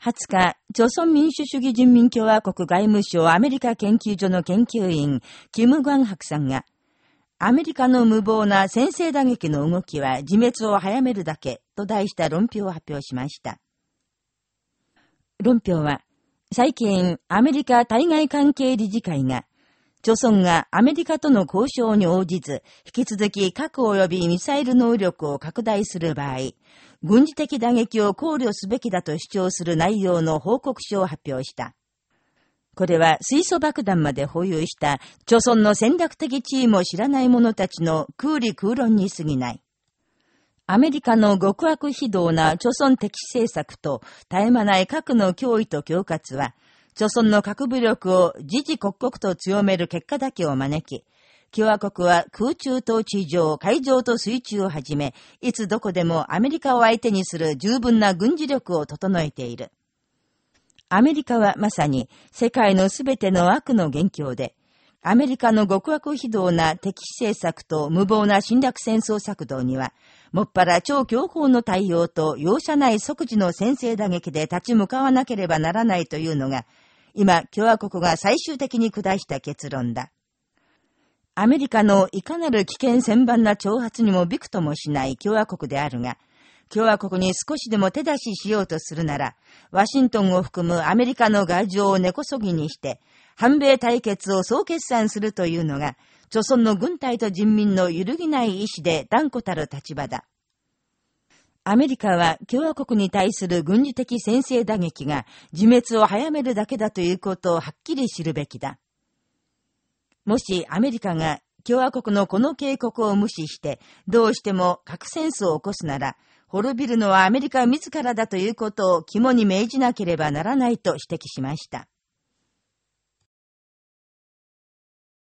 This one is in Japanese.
20日、朝鮮民主主義人民共和国外務省アメリカ研究所の研究員、キム・グァンハクさんが、アメリカの無謀な先制打撃の動きは自滅を早めるだけと題した論評を発表しました。論評は、最近、アメリカ対外関係理事会が、朝鮮がアメリカとの交渉に応じず、引き続き核及びミサイル能力を拡大する場合、軍事的打撃を考慮すべきだと主張する内容の報告書を発表した。これは水素爆弾まで保有した朝鮮の戦略的地位も知らない者たちの空理空論に過ぎない。アメリカの極悪非道な朝鮮的政策と絶え間ない核の脅威と恐喝は、朝鮮の核武力を自治刻々と強める結果だけを招き、共和国は空中と地上、海上と水中をはじめ、いつどこでもアメリカを相手にする十分な軍事力を整えている。アメリカはまさに世界のすべての悪の元凶で、アメリカの極悪非道な敵視政策と無謀な侵略戦争策動には、もっぱら超強硬の対応と容赦ない即時の先制打撃で立ち向かわなければならないというのが、今、共和国が最終的に下した結論だ。アメリカのいかなる危険千万な挑発にもびくともしない共和国であるが、共和国に少しでも手出ししようとするなら、ワシントンを含むアメリカの外情を根こそぎにして、反米対決を総決算するというのが、朝鮮の軍隊と人民の揺るぎない意志で断固たる立場だ。アメリカは共和国に対する軍事的先制打撃が自滅を早めるだけだということをはっきり知るべきだ。もしアメリカが共和国のこの警告を無視して、どうしても核戦争を起こすなら、滅びるのはアメリカ自らだということを肝に銘じなければならないと指摘しました。